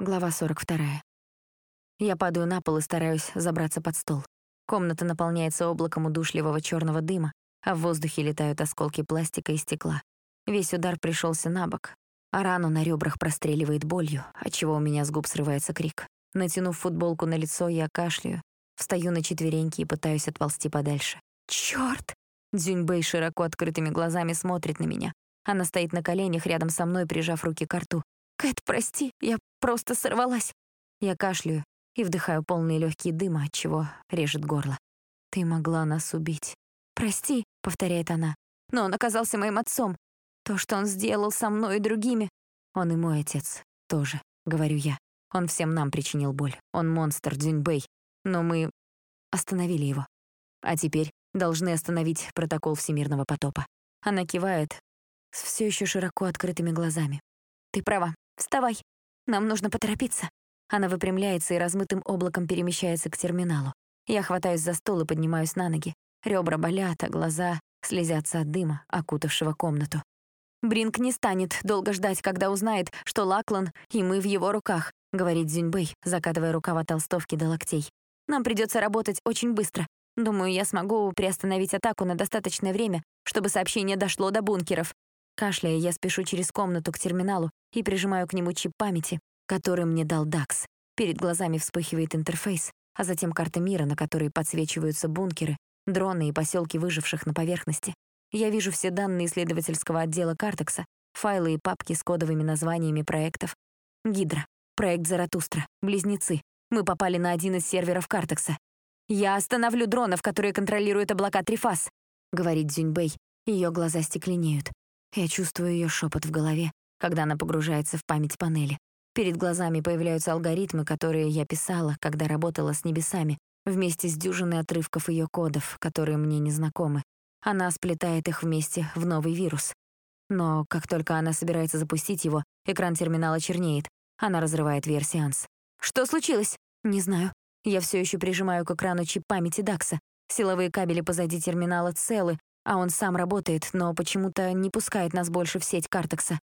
Глава 42. Я падаю на пол и стараюсь забраться под стол. Комната наполняется облаком удушливого черного дыма, а в воздухе летают осколки пластика и стекла. Весь удар пришелся на бок, а рану на ребрах простреливает болью, отчего у меня с губ срывается крик. Натянув футболку на лицо, я кашляю, встаю на четвереньки и пытаюсь отползти подальше. Чёрт! Дзюньбэй широко открытыми глазами смотрит на меня. Она стоит на коленях рядом со мной, прижав руки к рту. «Кэт, прости, я просто сорвалась». Я кашляю и вдыхаю полные легкие дыма, от чего режет горло. «Ты могла нас убить». «Прости», — повторяет она, — «но он оказался моим отцом. То, что он сделал со мной и другими». «Он и мой отец тоже», — говорю я. «Он всем нам причинил боль. Он монстр, Дзюньбэй. Но мы остановили его. А теперь должны остановить протокол всемирного потопа». Она кивает с все еще широко открытыми глазами. «Ты права. «Вставай, нам нужно поторопиться». Она выпрямляется и размытым облаком перемещается к терминалу. Я хватаюсь за стол и поднимаюсь на ноги. Ребра болят, а глаза слезятся от дыма, окутавшего комнату. «Бринк не станет долго ждать, когда узнает, что Лаклан и мы в его руках», — говорит Зюньбэй, закатывая рукава толстовки до локтей. «Нам придется работать очень быстро. Думаю, я смогу приостановить атаку на достаточное время, чтобы сообщение дошло до бункеров. Кашляя, я спешу через комнату к терминалу и прижимаю к нему чип памяти, который мне дал Дакс. Перед глазами вспыхивает интерфейс, а затем карта мира, на которой подсвечиваются бункеры, дроны и поселки выживших на поверхности. Я вижу все данные исследовательского отдела Картекса, файлы и папки с кодовыми названиями проектов. Гидра, проект Заратустра, Близнецы. Мы попали на один из серверов Картекса. «Я остановлю дронов, которые контролируют облака Трифас», — говорит Зюньбэй. Ее глаза стекленеют. Я чувствую ее шепот в голове, когда она погружается в память панели. Перед глазами появляются алгоритмы, которые я писала, когда работала с небесами, вместе с дюжиной отрывков ее кодов, которые мне не знакомы. Она сплетает их вместе в новый вирус. Но как только она собирается запустить его, экран терминала чернеет. Она разрывает VR-сеанс. «Что случилось?» «Не знаю. Я все еще прижимаю к экрану чип памяти Дакса. Силовые кабели позади терминала целы, а он сам работает, но почему-то не пускает нас больше в сеть Картекса.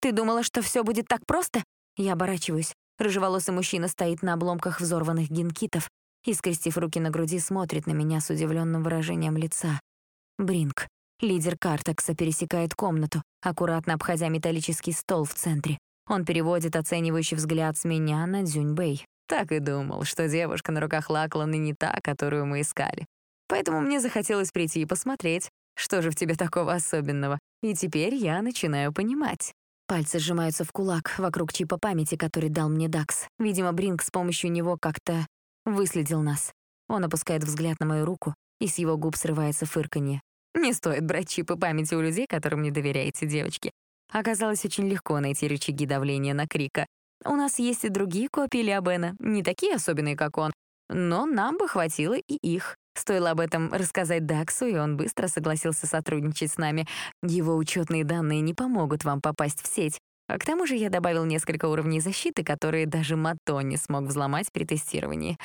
«Ты думала, что все будет так просто?» Я оборачиваюсь. Рыжеволосый мужчина стоит на обломках взорванных генкитов и, скрестив руки на груди, смотрит на меня с удивленным выражением лица. Бринк, лидер Картекса, пересекает комнату, аккуратно обходя металлический стол в центре. Он переводит оценивающий взгляд с меня на Дзюньбэй. Так и думал, что девушка на руках Лакланы не та, которую мы искали. Поэтому мне захотелось прийти и посмотреть, что же в тебе такого особенного. И теперь я начинаю понимать. Пальцы сжимаются в кулак вокруг чипа памяти, который дал мне Дакс. Видимо, Бринг с помощью него как-то выследил нас. Он опускает взгляд на мою руку, и с его губ срывается фырканье. Не стоит брать чипы памяти у людей, которым не доверяете, девочки. Оказалось очень легко найти рычаги давления на Крика. У нас есть и другие копии Лиабена, не такие особенные, как он, но нам бы хватило и их. Стоило об этом рассказать Даксу, и он быстро согласился сотрудничать с нами. Его учетные данные не помогут вам попасть в сеть. А к тому же я добавил несколько уровней защиты, которые даже Мато не смог взломать при тестировании.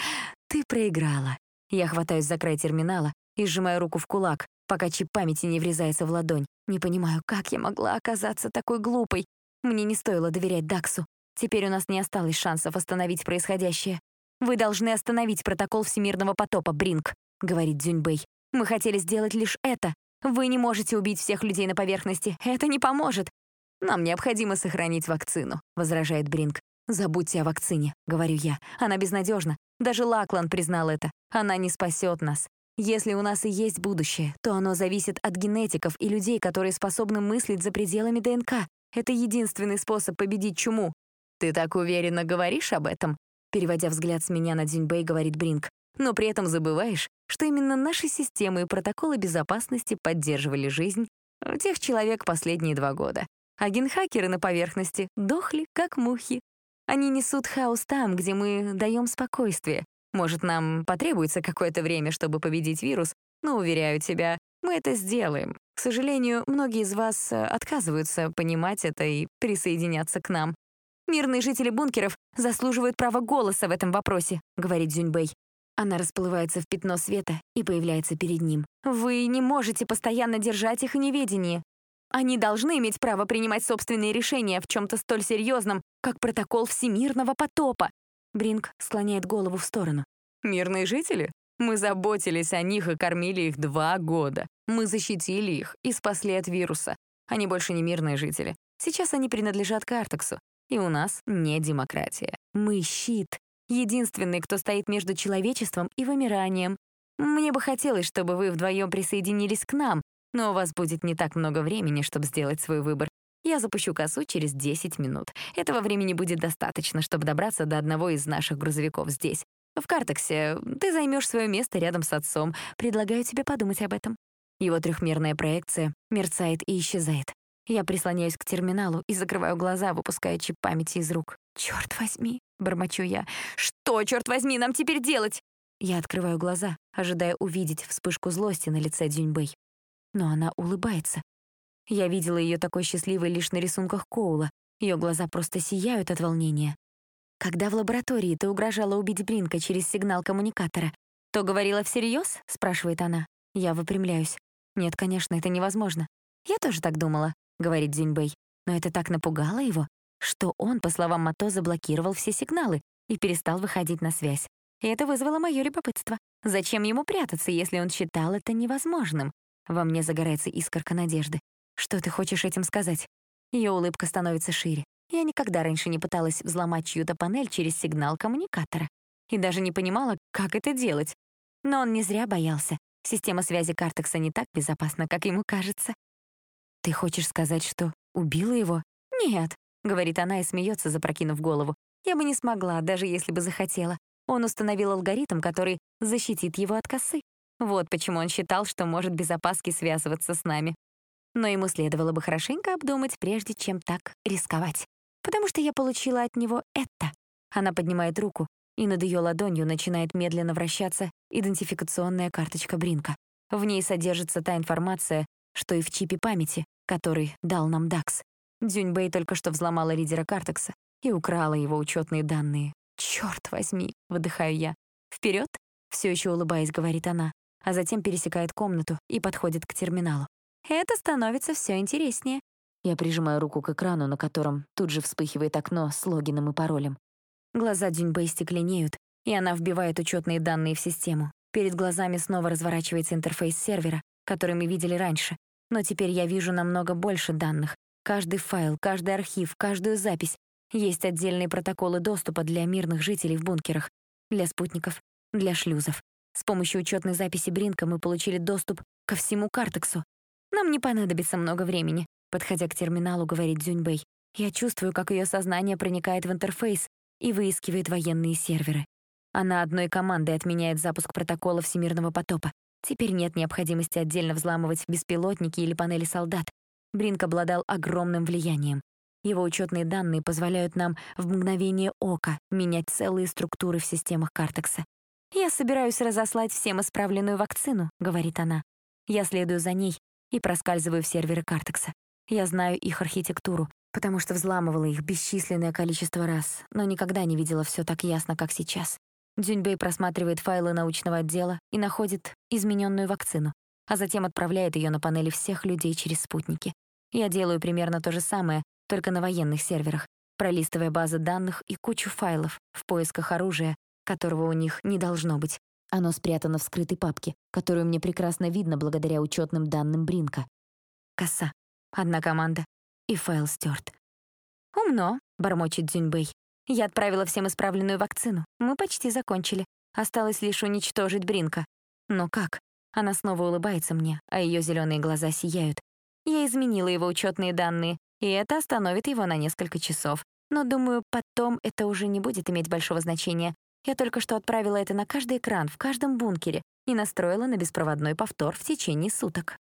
Ты проиграла. Я хватаюсь за край терминала и сжимаю руку в кулак, пока чип памяти не врезается в ладонь. Не понимаю, как я могла оказаться такой глупой. Мне не стоило доверять Даксу. Теперь у нас не осталось шансов остановить происходящее. Вы должны остановить протокол всемирного потопа, Бринк говорит Дзюньбэй. «Мы хотели сделать лишь это. Вы не можете убить всех людей на поверхности. Это не поможет. Нам необходимо сохранить вакцину», — возражает Бринг. «Забудьте о вакцине», — говорю я. «Она безнадежна. Даже Лаклан признал это. Она не спасет нас. Если у нас и есть будущее, то оно зависит от генетиков и людей, которые способны мыслить за пределами ДНК. Это единственный способ победить чуму. «Ты так уверенно говоришь об этом?» Переводя взгляд с меня на Дзюньбэй, говорит Бринг но при этом забываешь, что именно наши системы и протоколы безопасности поддерживали жизнь тех человек последние два года. А генхакеры на поверхности дохли, как мухи. Они несут хаос там, где мы даем спокойствие. Может, нам потребуется какое-то время, чтобы победить вирус, но, уверяю тебя, мы это сделаем. К сожалению, многие из вас э, отказываются понимать это и присоединяться к нам. «Мирные жители бункеров заслуживают права голоса в этом вопросе», — говорит Зюньбэй. Она расплывается в пятно света и появляется перед ним. «Вы не можете постоянно держать их в неведении». Они должны иметь право принимать собственные решения в чем-то столь серьезном, как протокол всемирного потопа. Бринк склоняет голову в сторону. Мирные жители? Мы заботились о них и кормили их два года. Мы защитили их и спасли от вируса. Они больше не мирные жители. Сейчас они принадлежат Картексу. И у нас не демократия. Мы щит. Единственный, кто стоит между человечеством и вымиранием. Мне бы хотелось, чтобы вы вдвоем присоединились к нам, но у вас будет не так много времени, чтобы сделать свой выбор. Я запущу косу через 10 минут. Этого времени будет достаточно, чтобы добраться до одного из наших грузовиков здесь. В Картексе ты займешь свое место рядом с отцом. Предлагаю тебе подумать об этом. Его трехмерная проекция мерцает и исчезает. Я прислоняюсь к терминалу и закрываю глаза, выпуская чип памяти из рук. «Чёрт возьми!» — бормочу я. «Что, чёрт возьми, нам теперь делать?» Я открываю глаза, ожидая увидеть вспышку злости на лице Дзюньбэй но она улыбается. Я видела ее такой счастливой лишь на рисунках Коула. Ее глаза просто сияют от волнения. Когда в лаборатории ты угрожала убить Бринка через сигнал коммуникатора, то говорила всерьез? спрашивает она. Я выпрямляюсь. Нет, конечно, это невозможно. Я тоже так думала, говорит Дзиньбэй. Но это так напугало его, что он, по словам Мато, заблокировал все сигналы и перестал выходить на связь. И это вызвало мое любопытство. Зачем ему прятаться, если он считал это невозможным? Во мне загорается искорка надежды. Что ты хочешь этим сказать? Ее улыбка становится шире. Я никогда раньше не пыталась взломать чью-то панель через сигнал коммуникатора. И даже не понимала, как это делать. Но он не зря боялся. Система связи Картекса не так безопасна, как ему кажется. «Ты хочешь сказать, что убила его?» «Нет», — говорит она и смеется, запрокинув голову. «Я бы не смогла, даже если бы захотела. Он установил алгоритм, который защитит его от косы. Вот почему он считал, что может без опаски связываться с нами. Но ему следовало бы хорошенько обдумать, прежде чем так рисковать. Потому что я получила от него это. Она поднимает руку, и над ее ладонью начинает медленно вращаться идентификационная карточка Бринка. В ней содержится та информация, что и в чипе памяти, который дал нам Дакс. Дзюньбэй только что взломала лидера Картекса и украла его учетные данные. «Чёрт возьми!» — выдыхаю я. «Вперед!» — все еще улыбаясь, говорит она а затем пересекает комнату и подходит к терминалу. Это становится все интереснее. Я прижимаю руку к экрану, на котором тут же вспыхивает окно с логином и паролем. Глаза Дюньбэй стекленеют, и она вбивает учетные данные в систему. Перед глазами снова разворачивается интерфейс сервера, который мы видели раньше. Но теперь я вижу намного больше данных. Каждый файл, каждый архив, каждую запись. Есть отдельные протоколы доступа для мирных жителей в бункерах, для спутников, для шлюзов. С помощью учетной записи Бринка мы получили доступ ко всему картексу. Нам не понадобится много времени, подходя к терминалу, говорит Дзюньбэй. Я чувствую, как ее сознание проникает в интерфейс и выискивает военные серверы. Она одной командой отменяет запуск протокола всемирного потопа. Теперь нет необходимости отдельно взламывать беспилотники или панели солдат. Бринк обладал огромным влиянием. Его учетные данные позволяют нам в мгновение ока менять целые структуры в системах Картекса. «Я собираюсь разослать всем исправленную вакцину», — говорит она. Я следую за ней и проскальзываю в серверы Картекса. Я знаю их архитектуру, потому что взламывала их бесчисленное количество раз, но никогда не видела все так ясно, как сейчас. Дзюньбэй просматривает файлы научного отдела и находит измененную вакцину, а затем отправляет ее на панели всех людей через спутники. Я делаю примерно то же самое, только на военных серверах, пролистывая базы данных и кучу файлов в поисках оружия, которого у них не должно быть. Оно спрятано в скрытой папке, которую мне прекрасно видно благодаря учетным данным Бринка. Коса. Одна команда. И файл стерт. «Умно», — бормочет Дзюньбэй. «Я отправила всем исправленную вакцину. Мы почти закончили. Осталось лишь уничтожить Бринка. Но как? Она снова улыбается мне, а ее зеленые глаза сияют. Я изменила его учетные данные, и это остановит его на несколько часов. Но, думаю, потом это уже не будет иметь большого значения. Я только что отправила это на каждый экран в каждом бункере и настроила на беспроводной повтор в течение суток.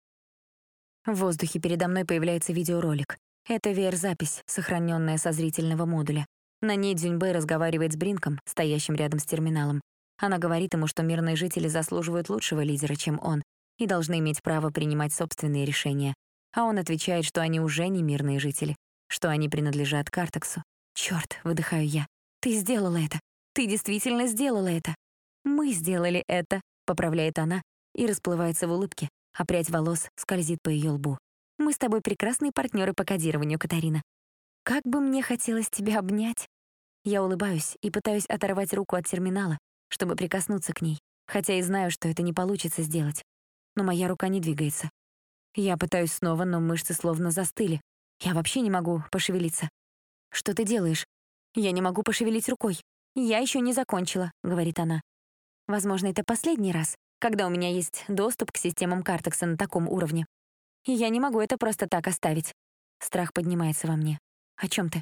В воздухе передо мной появляется видеоролик. Это VR-запись, сохраненная со зрительного модуля. На ней Дзюньбэй разговаривает с Бринком, стоящим рядом с терминалом. Она говорит ему, что мирные жители заслуживают лучшего лидера, чем он, и должны иметь право принимать собственные решения. А он отвечает, что они уже не мирные жители, что они принадлежат Картексу. «Чёрт!» — выдыхаю я. «Ты сделала это! Ты действительно сделала это. Мы сделали это, поправляет она и расплывается в улыбке, а прядь волос скользит по ее лбу. Мы с тобой прекрасные партнеры по кодированию, Катарина. Как бы мне хотелось тебя обнять. Я улыбаюсь и пытаюсь оторвать руку от терминала, чтобы прикоснуться к ней, хотя и знаю, что это не получится сделать. Но моя рука не двигается. Я пытаюсь снова, но мышцы словно застыли. Я вообще не могу пошевелиться. «Что ты делаешь?» «Я не могу пошевелить рукой. Я еще не закончила», — говорит она. «Возможно, это последний раз, когда у меня есть доступ к системам Картекса на таком уровне. И я не могу это просто так оставить». Страх поднимается во мне. «О чем ты?»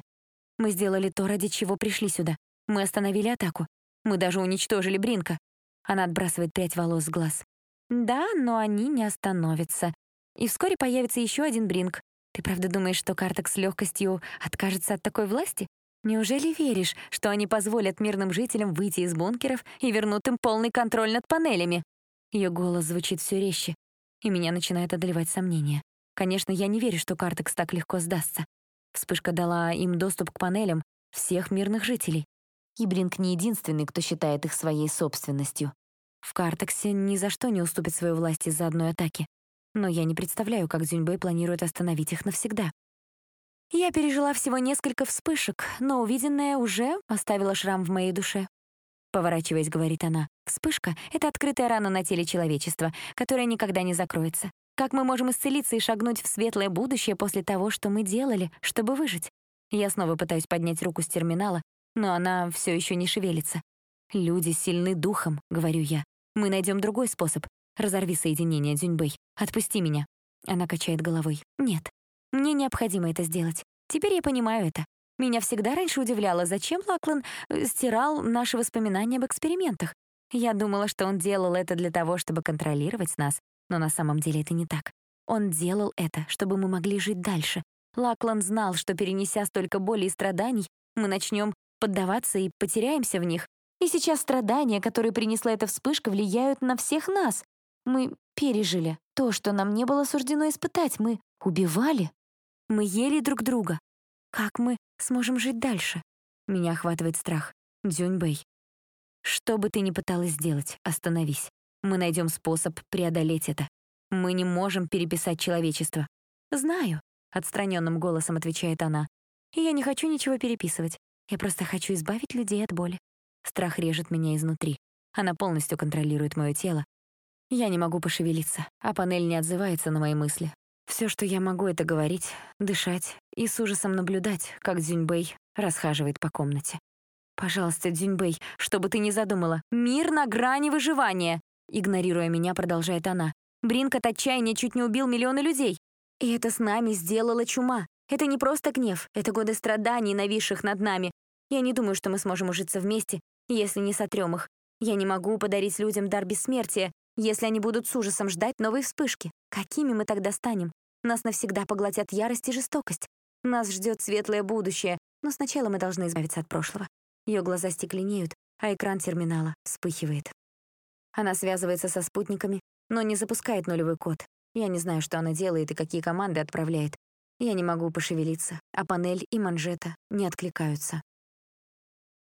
«Мы сделали то, ради чего пришли сюда. Мы остановили атаку. Мы даже уничтожили Бринка». Она отбрасывает прядь волос с глаз. «Да, но они не остановятся. И вскоре появится еще один Бринк. Ты правда думаешь, что Картек с легкостью откажется от такой власти? Неужели веришь, что они позволят мирным жителям выйти из бункеров и вернут им полный контроль над панелями? Ее голос звучит все резче, и меня начинает одолевать сомнения. Конечно, я не верю, что Картекс так легко сдастся. Вспышка дала им доступ к панелям всех мирных жителей. И Бринк не единственный, кто считает их своей собственностью. В Картексе ни за что не уступит свою власть из-за одной атаки но я не представляю, как Дзюньбэй планирует остановить их навсегда. Я пережила всего несколько вспышек, но увиденное уже оставило шрам в моей душе. Поворачиваясь, говорит она, вспышка — это открытая рана на теле человечества, которая никогда не закроется. Как мы можем исцелиться и шагнуть в светлое будущее после того, что мы делали, чтобы выжить? Я снова пытаюсь поднять руку с терминала, но она все еще не шевелится. «Люди сильны духом», — говорю я. «Мы найдем другой способ. Разорви соединение, Дзюньбэй. Отпусти меня. Она качает головой. Нет, мне необходимо это сделать. Теперь я понимаю это. Меня всегда раньше удивляло, зачем Лаклан э, стирал наши воспоминания об экспериментах. Я думала, что он делал это для того, чтобы контролировать нас, но на самом деле это не так. Он делал это, чтобы мы могли жить дальше. Лаклан знал, что, перенеся столько боли и страданий, мы начнем поддаваться и потеряемся в них. И сейчас страдания, которые принесла эта вспышка, влияют на всех нас. Мы пережили то, что нам не было суждено испытать. Мы убивали. Мы ели друг друга. Как мы сможем жить дальше? Меня охватывает страх. Дзюньбэй. Что бы ты ни пыталась сделать, остановись. Мы найдем способ преодолеть это. Мы не можем переписать человечество. Знаю, отстраненным голосом отвечает она. Я не хочу ничего переписывать. Я просто хочу избавить людей от боли. Страх режет меня изнутри. Она полностью контролирует мое тело, я не могу пошевелиться, а панель не отзывается на мои мысли. Все, что я могу, это говорить, дышать и с ужасом наблюдать, как Дзюньбэй расхаживает по комнате. «Пожалуйста, Дзюньбэй, что бы ты ни задумала, мир на грани выживания!» Игнорируя меня, продолжает она. «Бринк от отчаяния чуть не убил миллионы людей. И это с нами сделала чума. Это не просто гнев, это годы страданий, нависших над нами. Я не думаю, что мы сможем ужиться вместе, если не сотрем их. Я не могу подарить людям дар бессмертия, если они будут с ужасом ждать новой вспышки, какими мы тогда станем? Нас навсегда поглотят ярость и жестокость. Нас ждет светлое будущее, но сначала мы должны избавиться от прошлого. Ее глаза стекленеют, а экран терминала вспыхивает. Она связывается со спутниками, но не запускает нулевой код. Я не знаю, что она делает и какие команды отправляет. Я не могу пошевелиться, а панель и манжета не откликаются.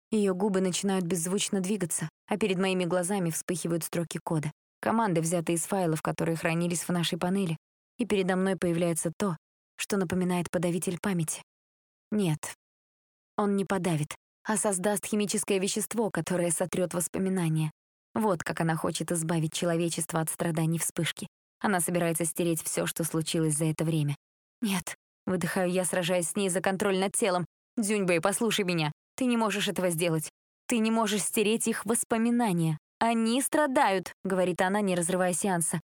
Ее губы начинают беззвучно двигаться, а перед моими глазами вспыхивают строки кода. Команды, взятые из файлов, которые хранились в нашей панели, и передо мной появляется то, что напоминает подавитель памяти. Нет, он не подавит, а создаст химическое вещество, которое сотрет воспоминания. Вот как она хочет избавить человечество от страданий вспышки. Она собирается стереть все, что случилось за это время. Нет, выдыхаю я, сражаясь с ней за контроль над телом. Дзюньбэй, послушай меня. Ты не можешь этого сделать. Ты не можешь стереть их воспоминания. «Они страдают», — говорит она, не разрывая сеанса.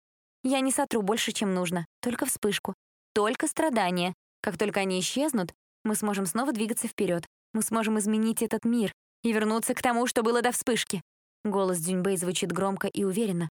«Я не сотру больше, чем нужно. Только вспышку. Только страдания. Как только они исчезнут, мы сможем снова двигаться вперед. Мы сможем изменить этот мир и вернуться к тому, что было до вспышки». Голос Дзюньбэй звучит громко и уверенно.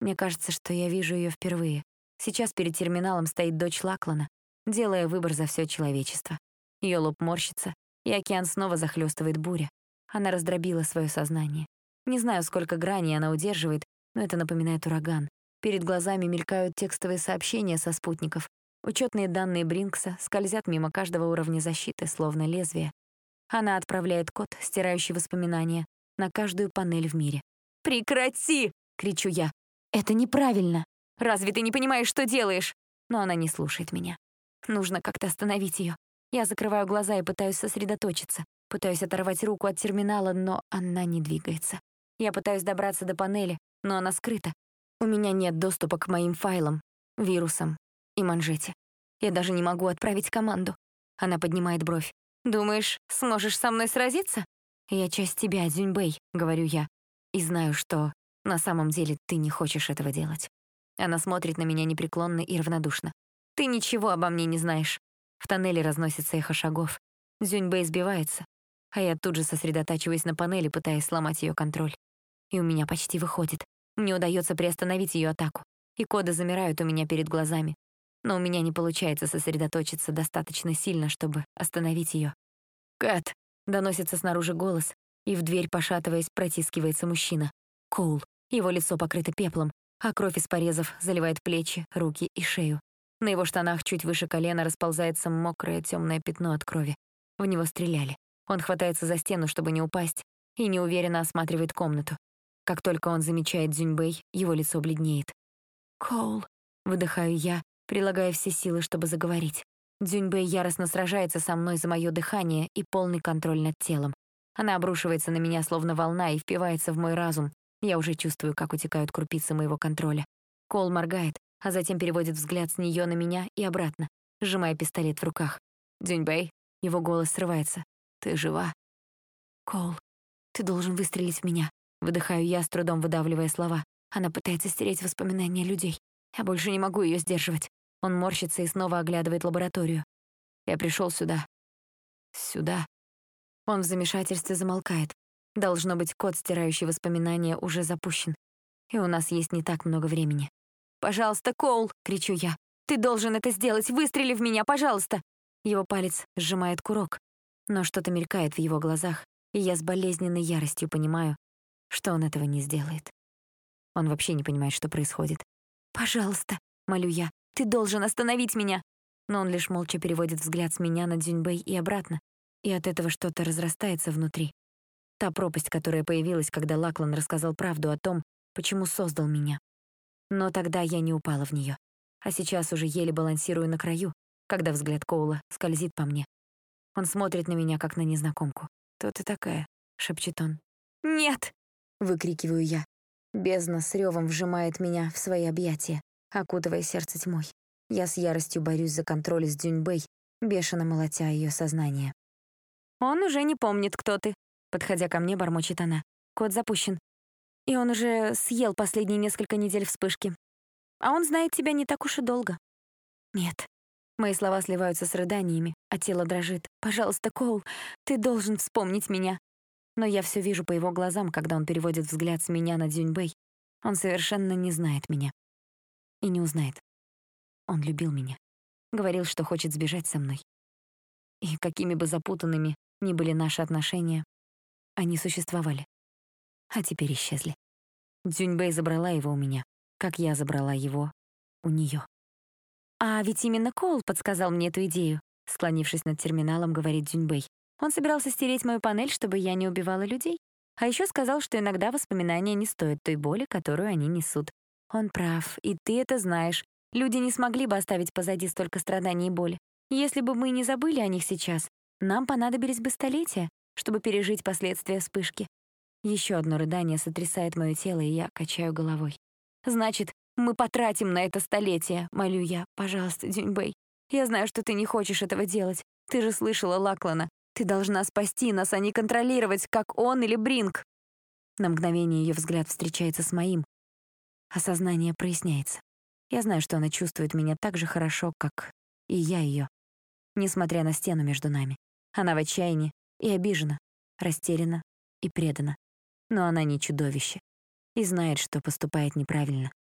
Мне кажется, что я вижу ее впервые. Сейчас перед терминалом стоит дочь Лаклана, делая выбор за все человечество. Ее лоб морщится, и океан снова захлестывает буря. Она раздробила свое сознание. Не знаю, сколько граней она удерживает, но это напоминает ураган. Перед глазами мелькают текстовые сообщения со спутников. Учетные данные Бринкса скользят мимо каждого уровня защиты, словно лезвие. Она отправляет код, стирающий воспоминания, на каждую панель в мире. «Прекрати!» — кричу я. «Это неправильно! Разве ты не понимаешь, что делаешь?» но она не слушает меня. Нужно как-то остановить ее. Я закрываю глаза и пытаюсь сосредоточиться. Пытаюсь оторвать руку от терминала, но она не двигается. Я пытаюсь добраться до панели, но она скрыта. У меня нет доступа к моим файлам, вирусам и манжете. Я даже не могу отправить команду. Она поднимает бровь. «Думаешь, сможешь со мной сразиться?» «Я часть тебя, Дзюньбэй», — говорю я. И знаю, что на самом деле ты не хочешь этого делать. Она смотрит на меня непреклонно и равнодушно. «Ты ничего обо мне не знаешь». В тоннеле разносится эхо шагов. Зюньбэй сбивается, а я тут же сосредотачиваюсь на панели, пытаясь сломать ее контроль. И у меня почти выходит. Мне удается приостановить ее атаку, и коды замирают у меня перед глазами. Но у меня не получается сосредоточиться достаточно сильно, чтобы остановить ее. «Кэт!» — доносится снаружи голос, и в дверь, пошатываясь, протискивается мужчина. Коул. Его лицо покрыто пеплом, а кровь из порезов заливает плечи, руки и шею. На его штанах чуть выше колена расползается мокрое темное пятно от крови. В него стреляли. Он хватается за стену, чтобы не упасть, и неуверенно осматривает комнату. Как только он замечает Дзюньбэй, его лицо бледнеет. «Коул», — выдыхаю я, прилагая все силы, чтобы заговорить. Дзюньбэй яростно сражается со мной за мое дыхание и полный контроль над телом. Она обрушивается на меня, словно волна, и впивается в мой разум. Я уже чувствую, как утекают крупицы моего контроля. Кол моргает, а затем переводит взгляд с нее на меня и обратно, сжимая пистолет в руках. «Дзюньбэй», — его голос срывается. «Ты жива?» «Кол, ты должен выстрелить в меня», — выдыхаю я, с трудом выдавливая слова. Она пытается стереть воспоминания людей. Я больше не могу ее сдерживать. Он морщится и снова оглядывает лабораторию. Я пришел сюда. Сюда. Он в замешательстве замолкает. Должно быть, код, стирающий воспоминания, уже запущен. И у нас есть не так много времени. «Пожалуйста, Коул!» — кричу я. «Ты должен это сделать! Выстрели в меня, пожалуйста!» Его палец сжимает курок, но что-то мелькает в его глазах, и я с болезненной яростью понимаю, что он этого не сделает. Он вообще не понимает, что происходит. «Пожалуйста!» — молю я. «Ты должен остановить меня!» Но он лишь молча переводит взгляд с меня на Дзюньбэй и обратно, и от этого что-то разрастается внутри. Та пропасть, которая появилась, когда Лаклан рассказал правду о том, почему создал меня. Но тогда я не упала в нее, а сейчас уже еле балансирую на краю, когда взгляд Коула скользит по мне. Он смотрит на меня, как на незнакомку. «Кто ты такая?» — шепчет он. «Нет!» — выкрикиваю я. Бездна с ревом вжимает меня в свои объятия, окутывая сердце тьмой. Я с яростью борюсь за контроль с Дюньбэй, бешено молотя ее сознание. «Он уже не помнит, кто ты», — подходя ко мне, бормочет она. «Код запущен. И он уже съел последние несколько недель вспышки. А он знает тебя не так уж и долго». «Нет». Мои слова сливаются с рыданиями, а тело дрожит. «Пожалуйста, Коул, ты должен вспомнить меня». Но я все вижу по его глазам, когда он переводит взгляд с меня на Дзюньбэй. Он совершенно не знает меня. И не узнает. Он любил меня. Говорил, что хочет сбежать со мной. И какими бы запутанными ни были наши отношения, они существовали. А теперь исчезли. Дзюньбэй забрала его у меня, как я забрала его у нее. «А ведь именно Коул подсказал мне эту идею», склонившись над терминалом, говорит Дзюньбэй. «Он собирался стереть мою панель, чтобы я не убивала людей. А еще сказал, что иногда воспоминания не стоят той боли, которую они несут. Он прав, и ты это знаешь. Люди не смогли бы оставить позади столько страданий и боли. Если бы мы не забыли о них сейчас, нам понадобились бы столетия, чтобы пережить последствия вспышки. Еще одно рыдание сотрясает мое тело, и я качаю головой. «Значит, мы потратим на это столетие», — молю я. «Пожалуйста, Дюньбэй. Я знаю, что ты не хочешь этого делать. Ты же слышала Лаклана. Ты должна спасти нас, а не контролировать, как он или Бринг». На мгновение ее взгляд встречается с моим. Осознание проясняется. Я знаю, что она чувствует меня так же хорошо, как и я ее, несмотря на стену между нами. Она в отчаянии и обижена, растеряна и предана. Но она не чудовище и знает, что поступает неправильно.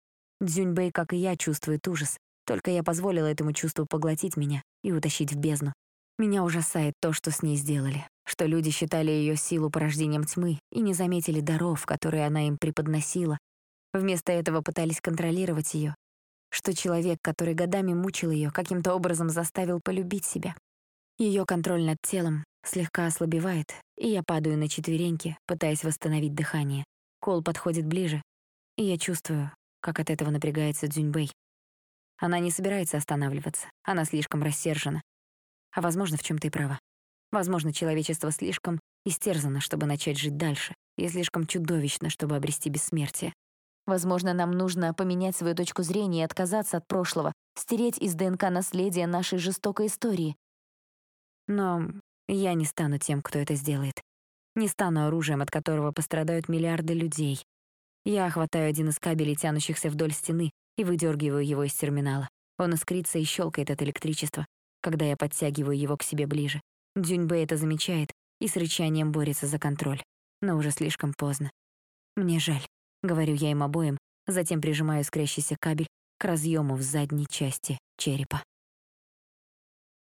Дзюньбэй, как и я, чувствует ужас, только я позволила этому чувству поглотить меня и утащить в бездну. Меня ужасает то, что с ней сделали, что люди считали ее силу порождением тьмы и не заметили даров, которые она им преподносила. Вместо этого пытались контролировать ее, что человек, который годами мучил ее, каким-то образом заставил полюбить себя. Ее контроль над телом слегка ослабевает, и я падаю на четвереньки, пытаясь восстановить дыхание. Кол подходит ближе, и я чувствую, как от этого напрягается Дзюньбэй. Она не собирается останавливаться. Она слишком рассержена. А возможно, в чем то и права. Возможно, человечество слишком истерзано, чтобы начать жить дальше, и слишком чудовищно, чтобы обрести бессмертие. Возможно, нам нужно поменять свою точку зрения и отказаться от прошлого, стереть из ДНК наследие нашей жестокой истории. Но я не стану тем, кто это сделает. Не стану оружием, от которого пострадают миллиарды людей. Я хватаю один из кабелей, тянущихся вдоль стены, и выдергиваю его из терминала. Он искрится и щелкает от электричества, когда я подтягиваю его к себе ближе. Дюньбэй это замечает и с рычанием борется за контроль. Но уже слишком поздно. Мне жаль. Говорю я им обоим, затем прижимаю искрящийся кабель к разъему в задней части черепа.